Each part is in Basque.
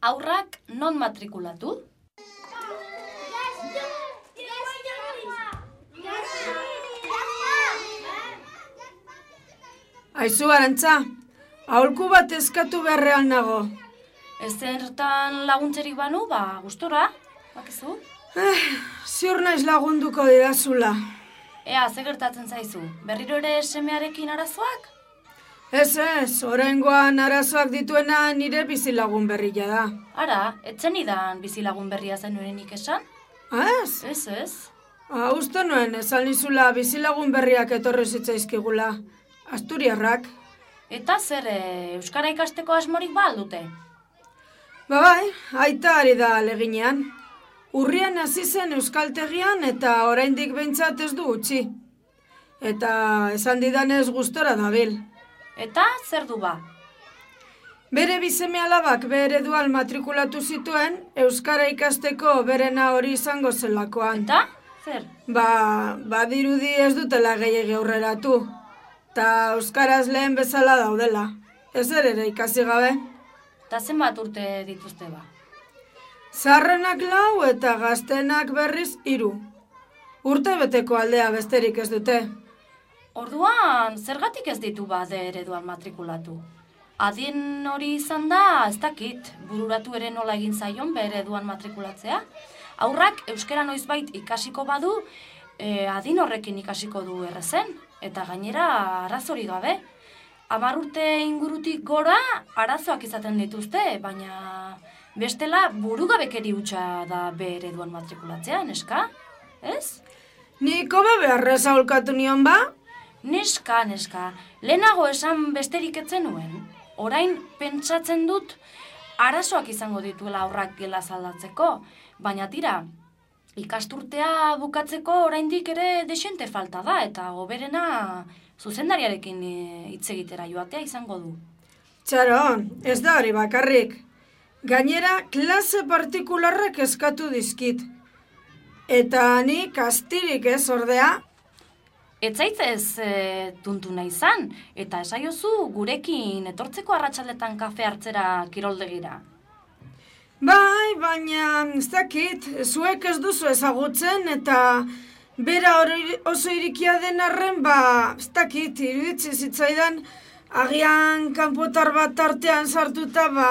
aurrak non matrikulatu? Aizu arantza, aholku bat eskatu beharrean nago. Ez zertan laguntzerik banu, ba, gustora, bakizu? Eh, ziur naiz lagunduko didazula. Ea, ze gertatzen zaizu, berriro ere semearekin arazoak? Ez ez, oraingoan arazoak dituena nire bizilagun berria da. Ara, etzen idan bizilagun berria zenuenik esan? Ez? Ez, ez. Ah, uste nuen, esan nizula bizilagun berriak etorri zitzaizkigula. Asturiarrak. Eta zer, e, Euskara ikasteko asmorik ba aldute? Ba bai, aita ari da aleginean. Urrian hasi zen euskaltegian eta oraindik behintzat ez du utzi. Eta esan didanez gustora dabil. Eta zer du ba? Bere bizeme alabak bere dual matrikulatu zituen, Euskara ikasteko berena hori izango zelakoan. Eta, zer? Ba, badirudi ez dutela gehiagi aurreratu. Ta Euskaraz lehen bezala daudela. Ez ere ikasi gabe. Eta zenbat urte dituzte ba? Zarrenak lau eta gaztenak berriz hiru. Urte beteko aldea besterik ez dute. Orduan, zergatik ez ditu ba de ereduan matrikulatu? Adin hori izan da, ez dakit, bururatu ere nola egin zaion be ereduan matrikulatzea. Aurrak euskera noizbait ikasiko badu, e, adin horrekin ikasiko du errezen, eta gainera arazori gabe. Hamar urte ingurutik gora arazoak izaten dituzte, baina bestela burugabekeri hutsa da be ereduan matrikulatzean, eska? Ez? Niko be beharrez aholkatu nion ba? Neska, neska, lehenago esan besterik etzen nuen. Orain pentsatzen dut arazoak izango dituela aurrak gela zaldatzeko, baina tira, ikasturtea bukatzeko oraindik ere desente falta da, eta goberena zuzendariarekin eh, hitz egitera joatea izango du. Txaron, ez da hori bakarrik. Gainera, klase partikularrak eskatu dizkit. Eta ni kastirik ez ordea, Etzaitzez e, tuntu nahi izan, eta esaiozu gurekin etortzeko arratsaldetan kafe hartzera kiroldegira. Bai, baina ez dakit, zuek ez duzu ezagutzen eta bera hori oso irikia den arren, ba, ez dakit, iruditzi zitzaidan, agian kanpotar bat artean sartuta, ba...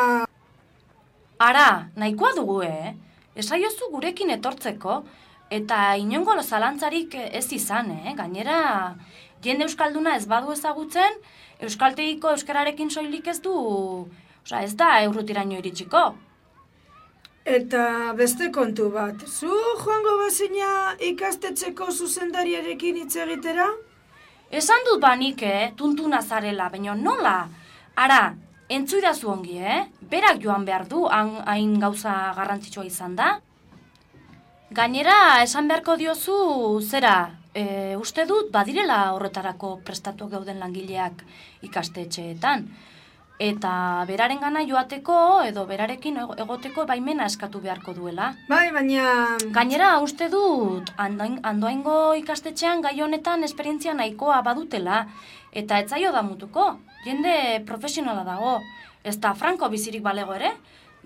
Ara, nahikoa dugu, eh? Esaiozu gurekin etortzeko, eta inongo zalantzarik ez izan, eh? Gainera, jende euskalduna ez badu ezagutzen, euskaltegiko euskararekin soilik ez du, osea, ez da eurrutiraino iritsiko. Eta beste kontu bat, zu joango bazina ikastetxeko zuzendariarekin hitz egitera? Esan dut banik, eh? Tuntu nazarela, baina nola? Ara, entzuidazu ongi, eh? Berak joan behar du, hain gauza garrantzitsua izan da. Gainera, esan beharko diozu, zera, e, uste dut badirela horretarako prestatu gauden langileak ikastetxeetan. Eta beraren gana joateko edo berarekin ego- egoteko baimena eskatu beharko duela. Bai, baina... Gainera, uste dut, andoain, andoaingo ikastetxean gai honetan esperientzia nahikoa badutela, eta etzaio da mutuko, jende profesionala dago, ez da franko bizirik balego ere,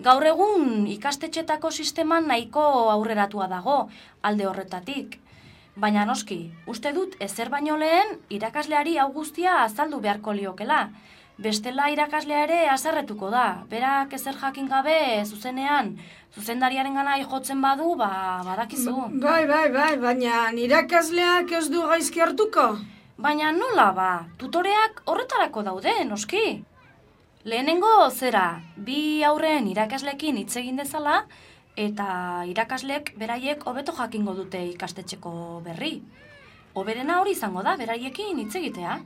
gaur egun ikastetxetako sisteman nahiko aurreratua dago alde horretatik. Baina noski, uste dut ezer baino lehen irakasleari hau guztia azaldu beharko liokela. Bestela irakaslea ere azerretuko da. Berak ezer jakin gabe zuzenean zuzendariaren gana jotzen badu, ba, badakizu. Bai, bai, bai, baina irakasleak ez du gaizki hartuko? Baina nola ba, tutoreak horretarako daude, noski. Lehenengo zera, bi aurren irakaslekin hitz egin dezala, eta irakaslek beraiek hobeto jakingo dute ikastetxeko berri. Oberena hori izango da, beraiekin hitz egitea.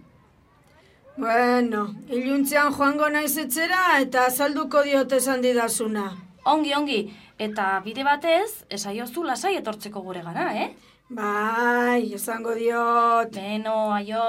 Bueno, iluntzean joango naiz etxera eta azalduko diote esan didazuna. Ongi, ongi, eta bide batez, esaiozu lasai etortzeko gure gana, eh? Bai, esango diot. Beno, aio...